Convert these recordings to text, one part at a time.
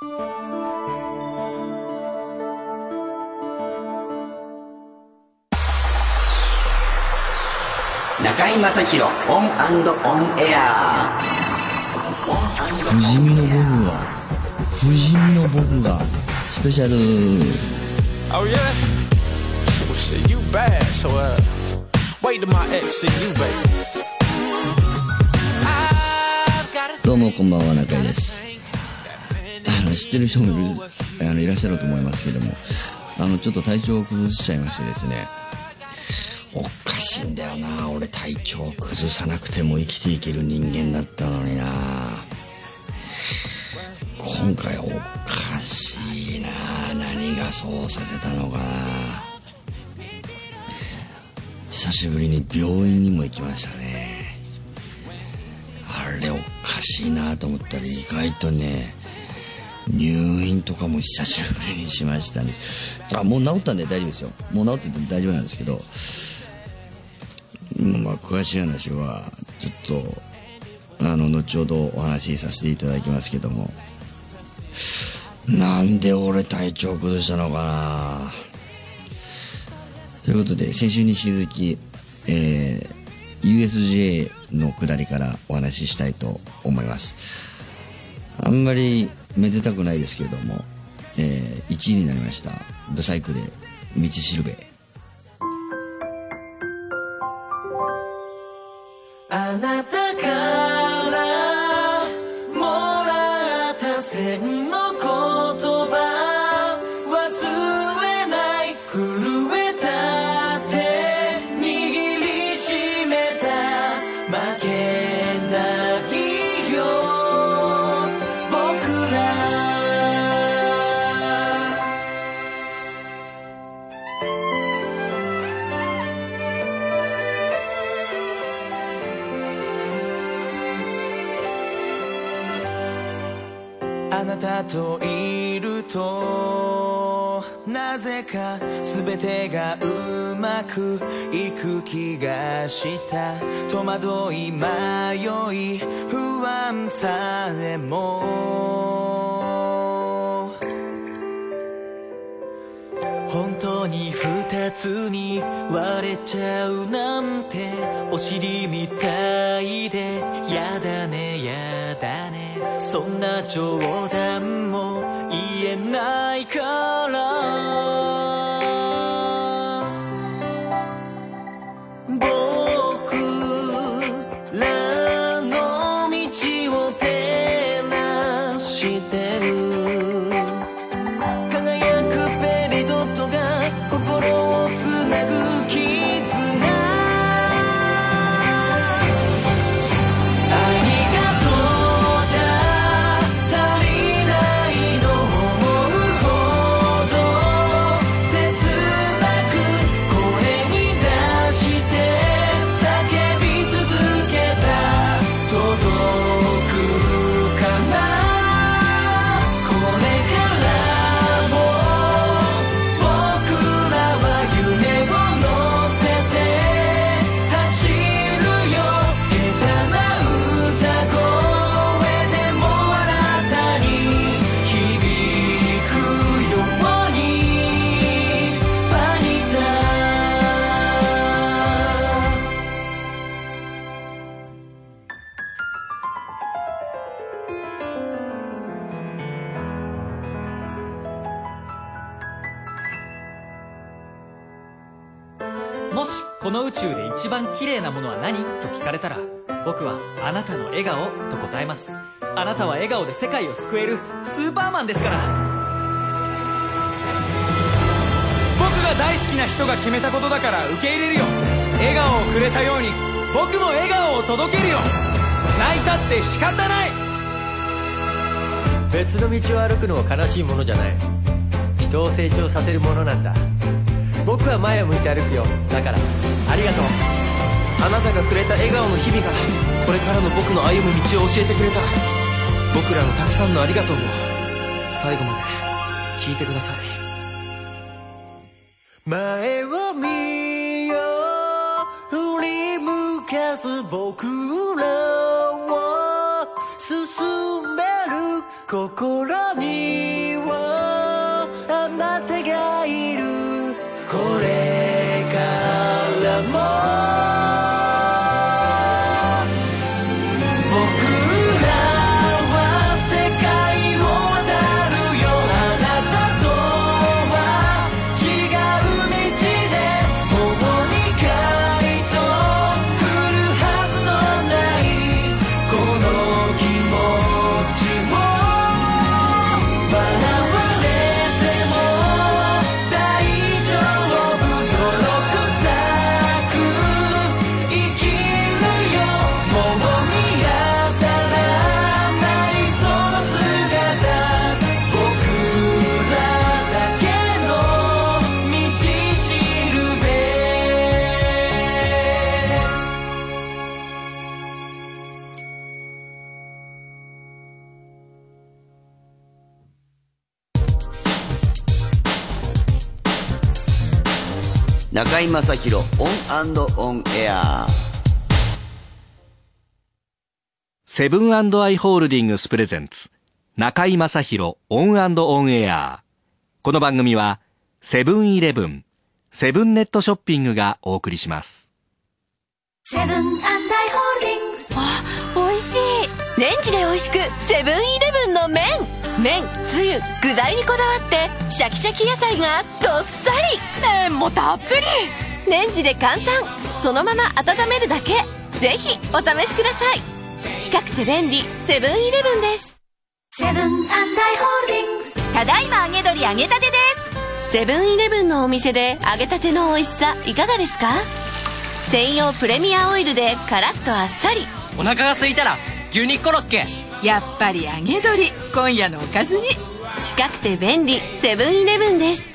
中居正広オンオンエア不死身の僕が不死身の僕がスペシャル Oh yeah? Well shit, you bad, so uh wait till my ex see you, baby. どうもこんばんは中井です知ってる人もいるあのいらっしゃると思いますけどもあのちょっと体調を崩しちゃいましてですね。おかしいんだよな。俺体調を崩さなくても生きていける人間だったのにな。今回おかしいな。何がそうさせたのか。久しぶりに病院にも行きましたね。あれおかしいなと思ったら意外とね入院とかも久しぶりにしましたね。あもう治ったんで大丈夫ですよ。もう治ってて大丈夫なんですけど。まあ詳しい話はちょっとあの後ほどお話しさせていただきますけども。なんで俺体調崩したのかな。ということで先週に引き続き、えー USJ の下りからお話ししたいと思います。あんまりめでたくないですけれども、えー1位になりましたブサイクで道しるべ。あなたといるとなぜか全てがうまくいく気がした戸惑い迷い不安さえも。本当に二つに割れちゃうなんてお尻みたいでやだねやだね。そんな冗談も言えないから綺麗なものは何？と聞かれたら僕はあなたの笑顔と答えますあなたは笑顔で世界を救えるスーパーマンですから僕が大好きな人が決めたことだから受け入れるよ。笑顔をくれたように僕も笑顔を届けるよ。泣いたって仕方ない。別の道を歩くのは悲しいものじゃない。人を成長させるものなんだ。僕は前を向いて歩くよ。だからありがとう。あなたがくれた笑顔の日々がこれからの僕の歩む道を教えてくれた。僕らのたくさんのありがとうを。最後まで聞いてください。前を見よ振り向かず僕らを進める心に。中居正広 ON & ON AIR。セブンアイ・ホールディングス presents。中居正広 ON & ON AIR。この番組はセブンイレブンセブンネットショッピングがお送りします。セブンアイ・ホールディングス。あ美味しい。レンジで美味しくセブンイレブンの麺。麺つゆ具材にこだわってシャキシャキ野菜がどっさり麺もたっぷりレンジで簡単そのまま温めるだけぜひお試しください近くて便利セブンイレブンですセブンアイ・ホールディングスただいま揚げ鶏揚げたてですセブンイレブンのお店で揚げたての美味しさいかがですか専用プレミアオイルでカラッとあっさりお腹が空いたら牛肉コロッケやっぱり揚げ鶏。今夜のおかずに。近くて便利セブンイレブンです。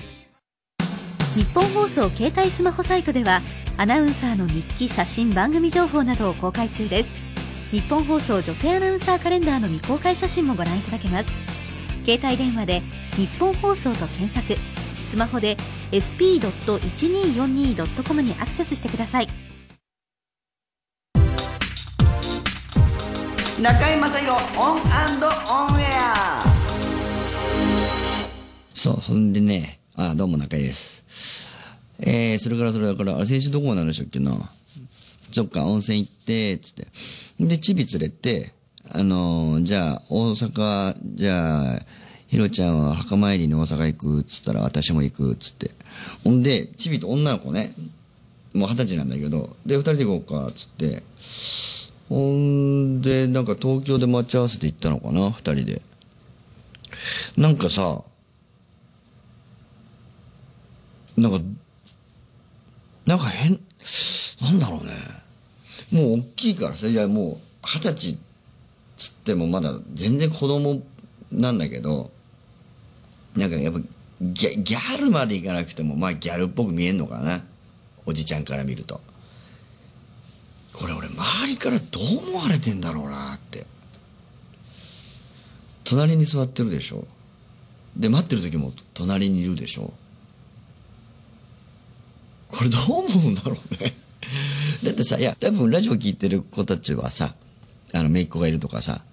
ニッポン放送携帯スマホサイトではアナウンサーの日記写真番組情報などを公開中です。ニッポン放送女性アナウンサーカレンダーの未公開写真もご覧いただけます。携帯電話でニッポン放送と検索。スマホで sp.1242.com にアクセスしてください中居正広 ON & ON AIRそう、そんでね、あ、どうも中井です。えー、それからそれだから、あ先週どこまでなんでしたっけな？そっか、温泉行ってっ、つって。で、チビ連れて、あのーじゃあ、大阪、じゃあ、ひろちゃんは墓参りに大阪行くっ、つったら、私も行くっ、つって。ほんで、チビと女の子ね、もう二十歳なんだけど、で、二人で行こうかっ、つって。ほんで、なんか東京で待ち合わせて行ったのかな、二人で。なんかさ、なんか、なんか変、なんだろうね。もう大きいからさ、いやもう二十歳つってもまだ全然子供なんだけど、なんかやっぱギャギャルまでいかなくても、まあギャルっぽく見えんのかな。おじちゃんから見ると。これ俺周りからどう思われてんだろうなって。隣に座ってるでしょ。で、待ってる時も隣にいるでしょ。これどう思うんだろうね。だってさ、いや、多分ラジオ聞いてる子たちはさ、あの、姪っ子がいるとかさ、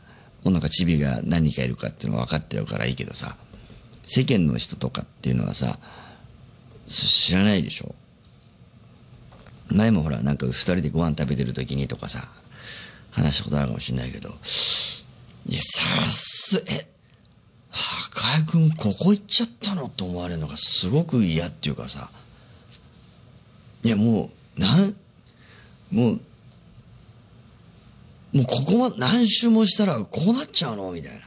もうなんかチビが何人かいるかっていうのは分かってるからいいけどさ、世間の人とかっていうのはさ、知らないでしょ。前もほら、なんか二人でご飯食べてる時にとかさ、話したことあるかもしれないけど、いや、さす、え、赤井くんここ行っちゃったのと思われるのがすごく嫌っていうかさ、いやもう、なん、もう、もうここま、何周もしたらこうなっちゃうのみたいな。っ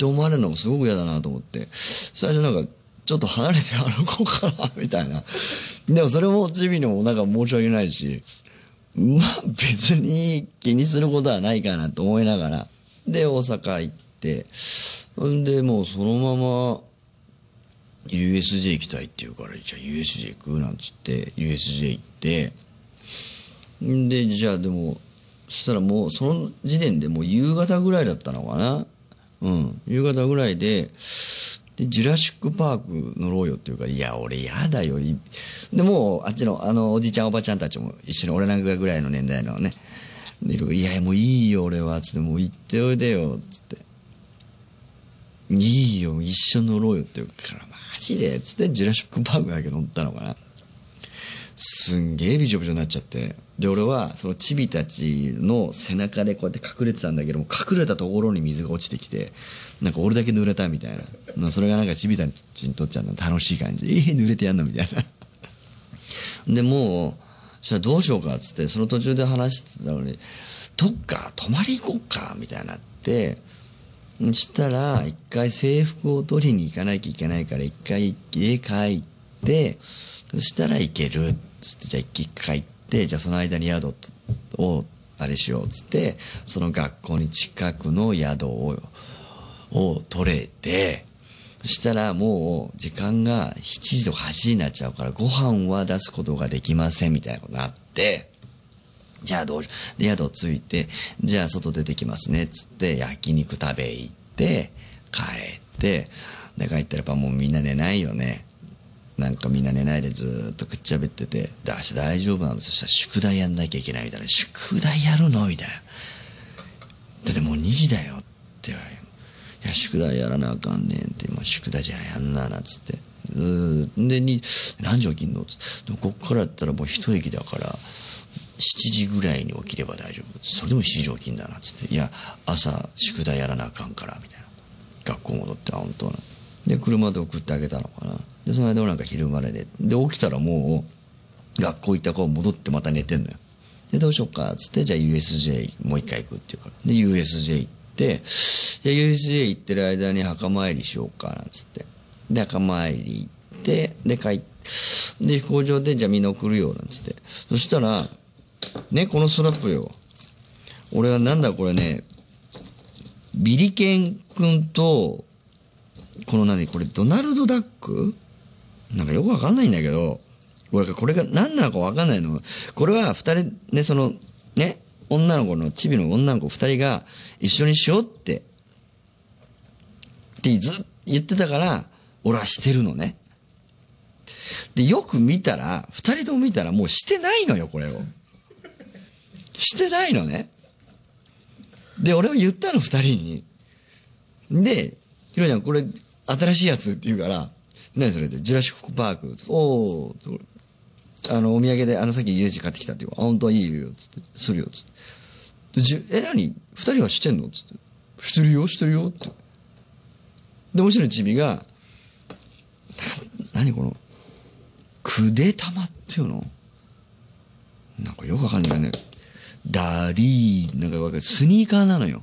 て思われるのがすごく嫌だなと思って、最初なんか、ちょっと離れて歩こうかな、みたいな。でもそれもチビにもなんか申し訳ないし、まあ別に気にすることはないかなと思いながら。で、大阪行って、ほんでもうそのまま、USJ 行きたいって言うから、じゃあ USJ 行くなんつって、USJ 行って、んで、じゃあでも、そしたらもうその時点でもう夕方ぐらいだったのかな。うん。夕方ぐらいで、で、ジュラシックパーク乗ろうよっていうから、いや、俺やだよ。で、もう、あっちの、あの、おじいちゃんおばちゃんたちも一緒に俺なんかぐらいの年代のね。で、いや、もういいよ、俺は。つって、もう行っておいでよ。つって。いいよ、一緒に乗ろうよって言うから、マジでつってジュラシックパークだけ乗ったのかな。すんげえびちょびちょになっちゃって。で、俺は、そのチビたちの背中でこうやって隠れてたんだけども、隠れたところに水が落ちてきて、なんか俺だけ濡れたみたいな。それがなんかチビたちにとっちゃうの楽しい感じ。えー、濡れてやんのみたいな。で、もう、そしたらどうしようかっつって、その途中で話してたのに、どっか泊まり行こうか、みたいになって、そしたら、一回制服を取りに行かなきゃいけないから、一回家帰って、そしたら行けるっつって、じゃあ一回帰って、じゃあその間に宿を、あれしようっつって、その学校に近くの宿を、を取れて、そしたらもう時間が7時とか8時になっちゃうからご飯は出すことができませんみたいなことになって、じゃあどうしで、宿着いて、じゃあ外出てきますね、つって焼肉食べ行って、帰って、で帰ったらやっぱもうみんな寝ないよね。なんかみんな寝ないでずっとくっちゃべってて、で、明日大丈夫なの？そしたら宿題やんなきゃいけないみたいな。宿題やるの？みたいな。だってもう2時だよって言われる。いや、宿題やらなあかんねんって、もう宿題じゃやんなな、つって。で、に、何時起きんのつって。こっからやったらもう一駅だから、7時ぐらいに起きれば大丈夫。それでも7時起きんだな、つって。いや、朝宿題やらなあかんから、みたいな。学校戻って、あ、本当な。で、車で送ってあげたのかな。で、その間俺なんか昼まで寝。で、起きたらもう、学校行った子戻ってまた寝てんのよ。で、どうしようか、つって、じゃあ USJ もう一回行くっていうから。で、USJ 行って、で、USJ 行ってる間に墓参りしようかな、つって。で、墓参り行って、で、帰って、で、飛行場で、じゃあみんな送るよ、なんつって。そしたら、ね、このストラップよ。俺はなんだこれね、ビリケン君と、この何これドナルドダック？なんかよくわかんないんだけど、俺これが何なのかわかんないの。これは二人、ね、その、女の子の、チビの女の子二人が一緒にしようって、ってずっと言ってたから、俺はしてるのね。で、よく見たら、二人とも見たらもうしてないのよ、これを。してないのね。で、俺は言ったの、二人に。で、ひろちゃん、これ、新しいやつって言うから、何それって、ジュラシックパーク。おー、あの、お土産で、あの、さっき USJ 買ってきたって言う、あ、本当はいいよ、つって、するよ、つって。で、じゅえ、何？二人はしてんの？つって。してるよ、してるよ、って。で、もちろんチビが、な、何この、くで玉っていうの？なんかよくわかんないよね。ダリー、なんかわかる。スニーカーなのよ。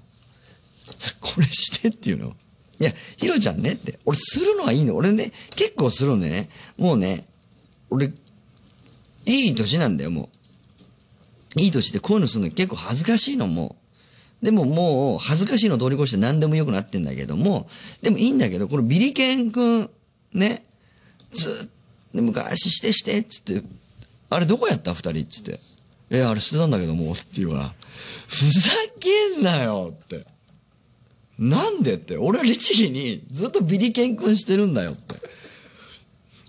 これしてっていうの。いや、ヒロちゃんねって。俺するのはいいの。俺ね、結構するのね。もうね、俺、いい年なんだよ、もう。いい年でこういうのするの結構恥ずかしいのもう。でももう、恥ずかしいの通り越して何でもよくなってんだけども、でもいいんだけど、このビリケン君、ね、ずっと、昔してして、つって、あれどこやった？二人っつって。え、あれ捨てたんだけどもう、って言うから、ふざけんなよって。なんでって、俺は律儀にずっとビリケン君してるんだよって。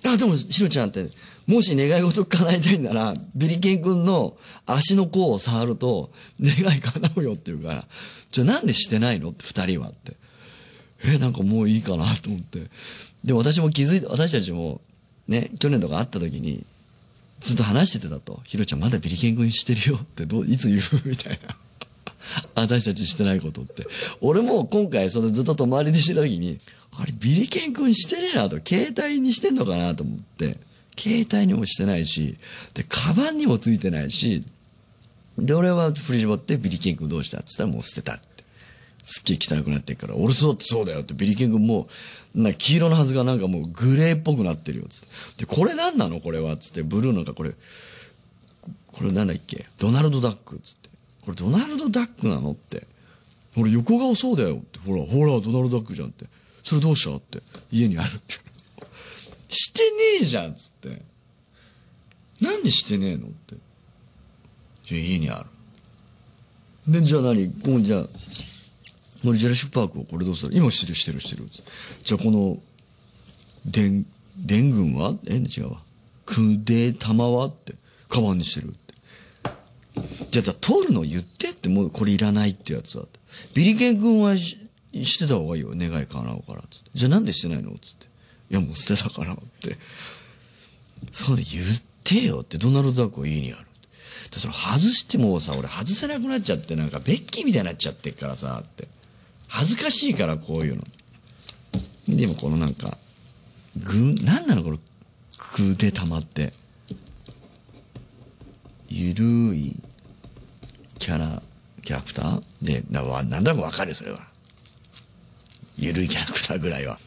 あ、でも、シロちゃんって、もし願い事叶えたいんなら、ビリケン君の足の甲を触ると、願い叶うよって言うから、じゃあなんでしてないの？って二人はって。え、なんかもういいかなと思って。で、私も気づいて、私たちも、ね、去年とか会った時に、ずっと話しててたと。ヒロちゃんまだビリケン君してるよって、どう、いつ言う？みたいな。私たちしてないことって。俺も今回それずっと泊まりでしてた時に、あれビリケン君してねえなと、携帯にしてんのかなと思って、携帯にもしてないし、で、カバンにもついてないし、で、俺は振り絞ってビリケン君どうしたって言ったらもう捨てたって。すっげえ汚くなってっから、俺そうってそうだよって、ビリケン君もう、な黄色のはずがなんかもうグレーっぽくなってるよっ、つって。で、これ何なの？これはっ、つって、ブルーのかこれ、これなんだっけ？ドナルドダックっ、つって。これドナルドダックなのって。俺横顔そうだよって。ほら、ほら、ドナルドダックじゃんって。それどうした？って。家にあるって。してねえじゃんっ、つって。なんでしてねえのって。家にある。で、じゃあ何？もうじゃあ、俺ジェラシックパークをこれどうする？今してるしてるしてる。じゃあこの、でん、伝軍は？え？違うわ。くで玉は？って。カバンにしてるって。じゃあ、じゃあ取るの言ってってもうこれいらないってやつは。ビリケン君はししてた方がいいよ願い叶うからつってじゃあなんでしてないの？つっていやもう捨てたからって。そうね言ってよってドナルド・ダックは家にあるでその外してもさ俺外せなくなっちゃってなんかベッキーみたいになっちゃってっからさって。恥ずかしいからこういうの。でもこのなんか具なんなのこの具で溜まって。ゆるいキャラキャラクター？でなわなんとなくわかるよそれは。ゆるいキャラクターぐらいは。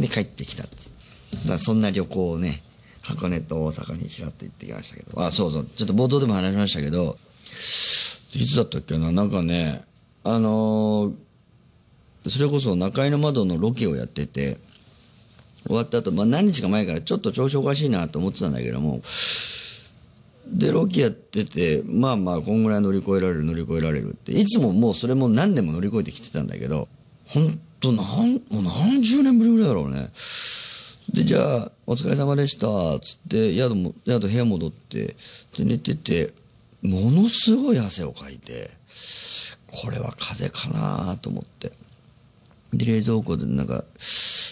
で帰ってきたっつだそんな旅行をね箱根と大阪にちらっと行ってきましたけど。あそうそう。ちょっと冒頭でも話しましたけどいつだったっけな？なんかねあのーそれこそ中井の窓のロケをやってて終わった後、まあ何日か前からちょっと調子おかしいなと思ってたんだけどもでロケやっててまあまあこんぐらい乗り越えられる乗り越えられるって。いつももうそれも何年も乗り越えてきてたんだけど本当なんもう何十年ぶりぐらいだろうね。でじゃあ「お疲れ様でした」つって宿も宿部屋戻ってで寝ててものすごい汗をかいてこれは風邪かなと思って。で冷蔵庫でなんか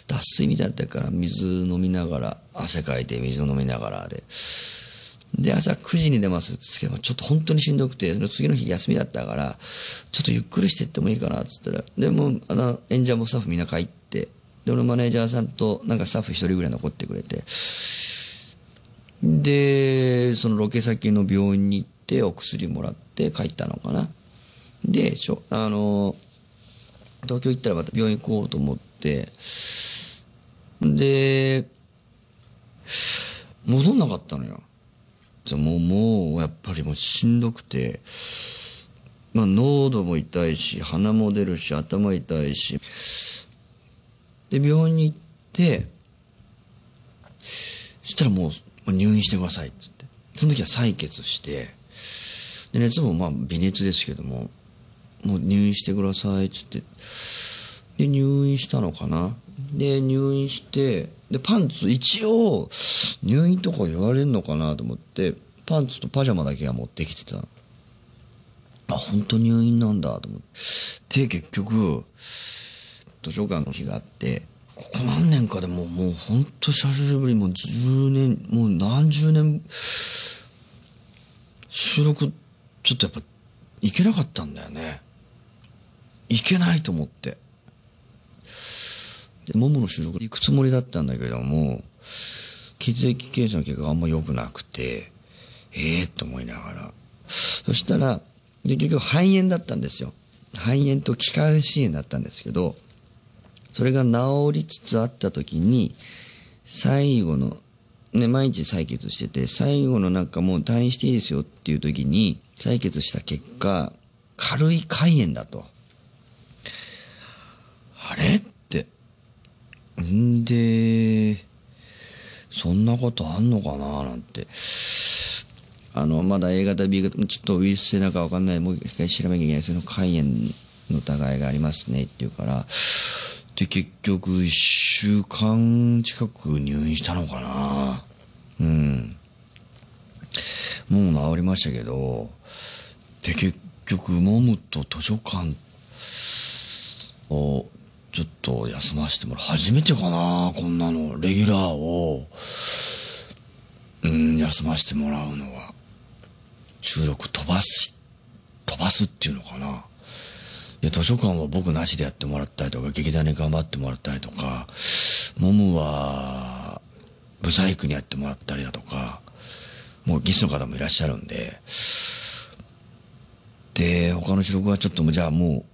脱水みたいだったから水飲みながら汗かいて水飲みながらで。で朝9時に出ますっつってちょっと本当にしんどくて次の日休みだったからちょっとゆっくりしてってもいいかなっつったらでもあの演者もスタッフみんな帰ってで俺マネージャーさんとなんかスタッフ一人ぐらい残ってくれてでそのロケ先の病院に行ってお薬もらって帰ったのかな。でしょあの東京行ったらまた病院行こうと思ってで戻んなかったのよ。もうもうやっぱりもうしんどくて。まあ喉も痛いし鼻も出るし頭痛いし。で病院に行ってそしたらもう入院してくださいっつって。その時は採血して。で熱もまあ微熱ですけどももう入院してくださいっつって。で入院したのかな？で入院してでパンツ一応入院とか言われるのかなと思ってパンツとパジャマだけは持ってきてたあ本当入院なんだと思って。で結局図書館の日があってここ何年かでもうもう本当久しぶりもう10年もう何十年収録ちょっとやっぱ行けなかったんだよね。行けないと思って。でモモの収録行くつもりだったんだけども血液検査の結果があんま良くなくてええー、と思いながら。そしたらで結局肺炎だったんですよ。肺炎と気管支炎だったんですけどそれが治りつつあった時に最後のね毎日採血してて最後のなんかもう退院していいですよっていう時に採血した結果軽い肝炎だと。あれ？んでそんなことあんのかななんて。あのまだ A 型 B 型ちょっとウイルス性なんか分かんない。もう一回調べなきゃいけない。その肝炎の疑いがありますねって言うから。で結局1週間近く入院したのかな。うん。もう治りましたけど。で結局モムと図書館をちょっと休ませてもらう。初めてかなこんなの。レギュラーをうん休ませてもらうのは。収録飛ばす飛ばすっていうのかな。で図書館は僕なしでやってもらったりとか劇団に頑張ってもらったりとかモムはブサイクにやってもらったりだとかもうゲストの方もいらっしゃるんで。で他の収録はちょっともじゃあもう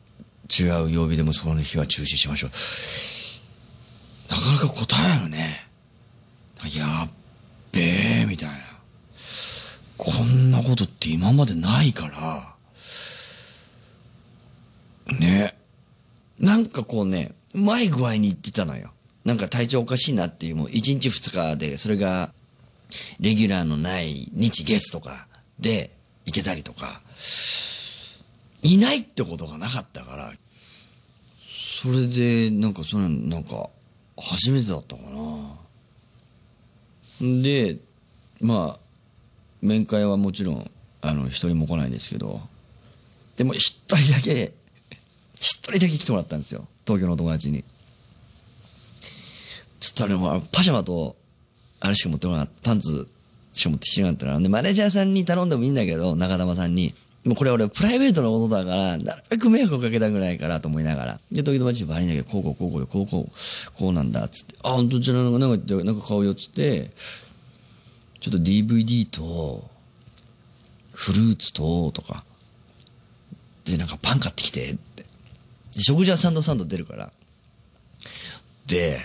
違う曜日でもその日は中止しましょう。なかなか答えあるね。やっべえみたいな。こんなことって今までないから。ね。なんかこうねうまい具合に言ってたのよ。なんか体調おかしいなっていうもう1日2日でそれがレギュラーのない日月とかで行けたりとか。いないってことがなかったからそれでなんかそれなんか初めてだったかなでまあ面会はもちろんあの一人も来ないんですけどでも一人だけ一人だけ来てもらったんですよ。東京の友達に。ちょっとあれもパジャマと、あれしか持ってこなかった。パンツしか持ってきてなかったから。で、マネージャーさんに頼んでもいいんだけど、中玉さんに。もうこれ俺プライベートのことだから、なるべく迷惑をかけたくないからと思いながら。で、時々マジで悪いんだけど、こうこうこうこうこうこう、こうなんだ、つって。あ、本当じゃあなんか、なんか、買うよ、つって。ちょっと DVD と、フルーツと、とか。で、なんかパン買ってきて、って。食事はサンドサンド出るから。で、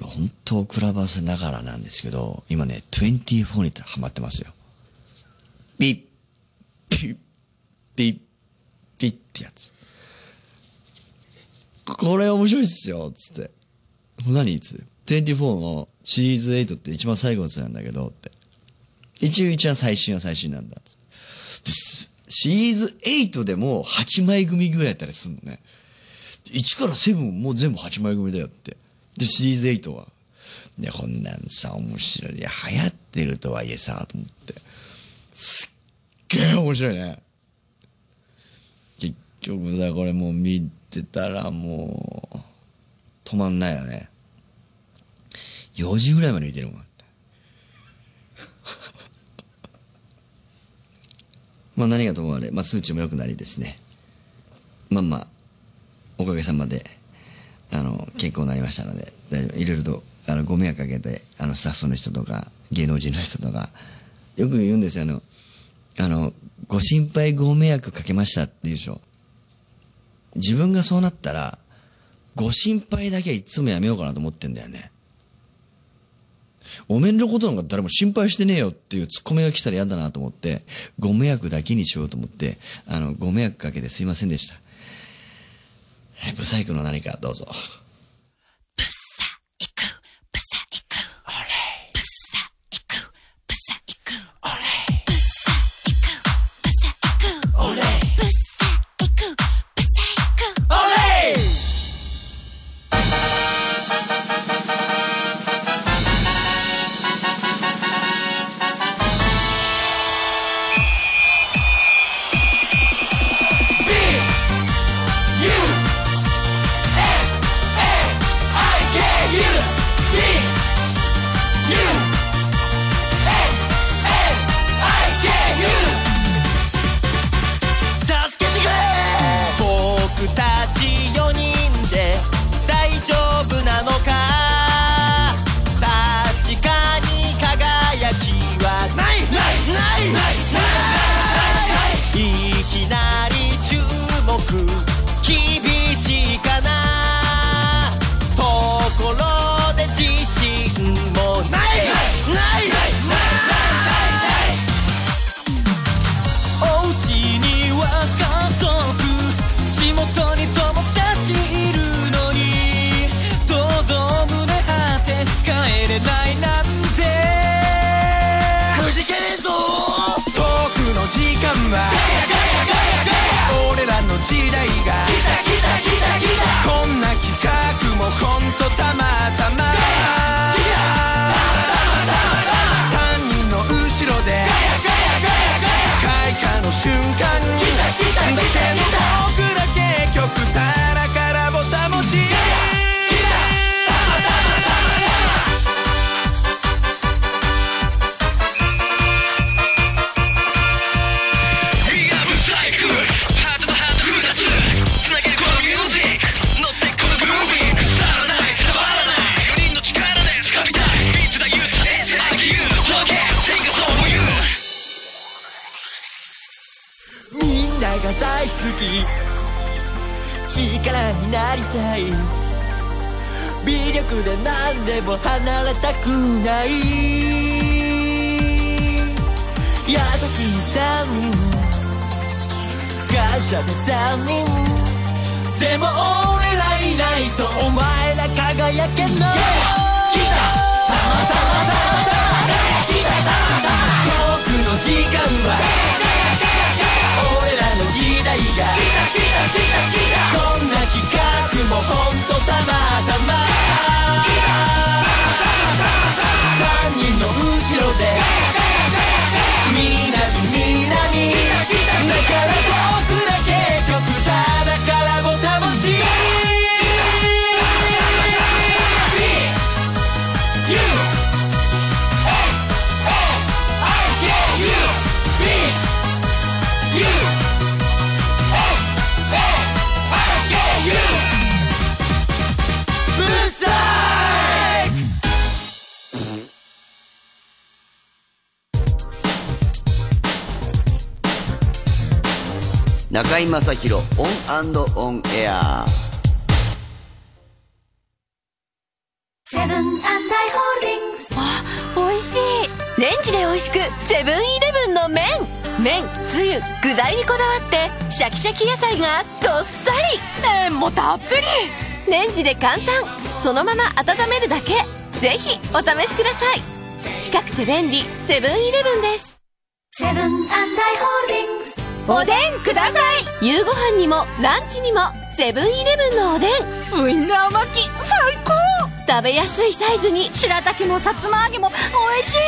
本当クラブハウスながらなんですけど、今ね、24にハマってますよ。ピッ、ピッ、ピッ、ピッってやつ。これ面白いっすよ、つって。何つって。24のシリーズ8って一番最後のやつなんだけど、って。一応一番最新は最新なんだ、つって。シリーズ8でも8枚組ぐらいやったりすんのね。1から7もう全部8枚組だよって。で、シリーズ8は。で、こんなんさ、面白い。いや、流行ってるとはいえさ、と思って。すっげえ面白いね。局だ、これもう見てたらもう、止まんないよね。4時ぐらいまで見てるもん。まあ何がともあれ、まあ数値も良くなりですね。まあまあ、おかげさまで、あの、健康になりましたので、大丈夫。いろいろと、あの、ご迷惑かけて、あの、スタッフの人とか、芸能人の人とか、よく言うんですよ、あの、あの、ご心配ご迷惑かけましたって言うでしょ。自分がそうなったら、ご心配だけはいつもやめようかなと思ってんだよね。おめんのことなんか誰も心配してねえよっていうツッコミが来たら嫌だなと思って、ご迷惑だけにしようと思って、あの、ご迷惑かけてすいませんでした。ブサイクの何かどうぞ。でも離れたくない優しい3人感謝で3人でも俺らいないとお前ら輝けない、来たたまたまたまたまた来たたまたま僕の時間は、yeah! 俺らの時代がこんな企画もほんとたまたま。3中居正広 ON & ON AIR。セブンアイ・ホールディングスあ美味しい。レンジで美味しくセブンイレブンの麺。麺つゆ具材にこだわってシャキシャキ野菜がどっさり。麺もたっぷり。レンジで簡単。そのまま温めるだけ。ぜひお試しください。近くて便利セブンイレブンです。セブンアイ・ホールディングスおでんください。夕ご飯にもランチにもセブンイレブンのおでん。ウインナー巻き最高。食べやすいサイズに。白滝もさつま揚げも美味しい。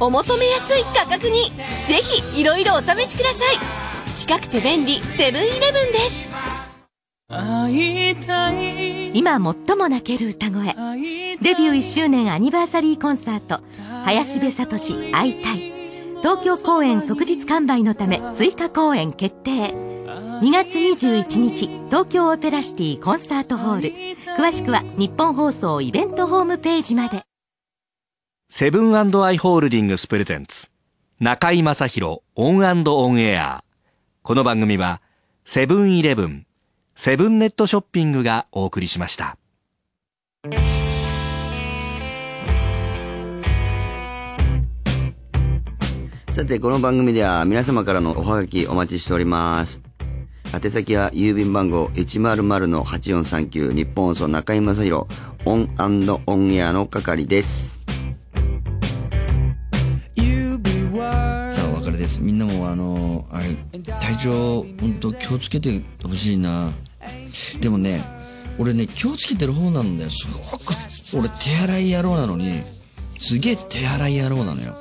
お求めやすい価格に。ぜひいろいろお試しください。近くて便利。セブンイレブンです。会いたい。今最も泣ける歌声。デビュー1周年アニバーサリーコンサート。林部智史あいたい東京公演即日完売のため追加公演決定。2月21日東京オペラシティコンサートホール。詳しくはニッポン放送イベントホームページまで。セブンアイ・ホールディングス presents 中居正広 ON & ON AIR。この番組はセブンイレブンセブンネットショッピングがお送りしました。さて、この番組では皆様からのおはがきお待ちしております。宛先は郵便番号100-8439ニッポン放送中居正広 ON & ON AIR の係です。さあ、お別れです。みんなもあの、あれ、体調、本当気をつけてほしいな。でもね、俺ね、気をつけてる方なんだよ。すごく、俺手洗い野郎なのに、すげえ手洗い野郎なのよ。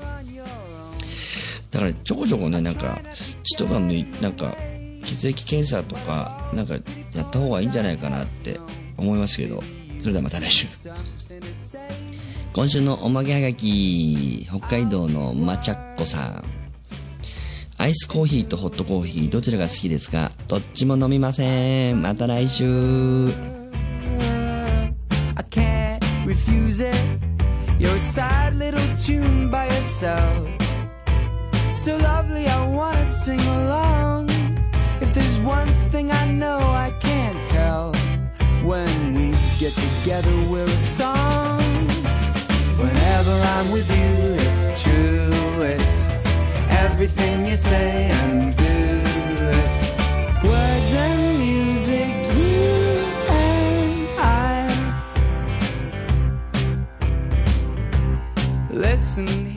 だからちょこちょこね、なんか、血とか抜い、なんか、血液検査とか、なんか、やった方がいいんじゃないかなって思いますけど、それではまた来週。今週のおまけはがき、北海道のまちゃっこさん。アイスコーヒーとホットコーヒー、どちらが好きですか？どっちも飲みません。また来週。I can't refuse it. Your sad little tune by yourself. So lovely, I wanna sing along. If there's one thing I know I can't tell, when we get together, we're a song. Whenever I'm with you, it's true. It's everything you say and do. It's words and music, you and I. Listen.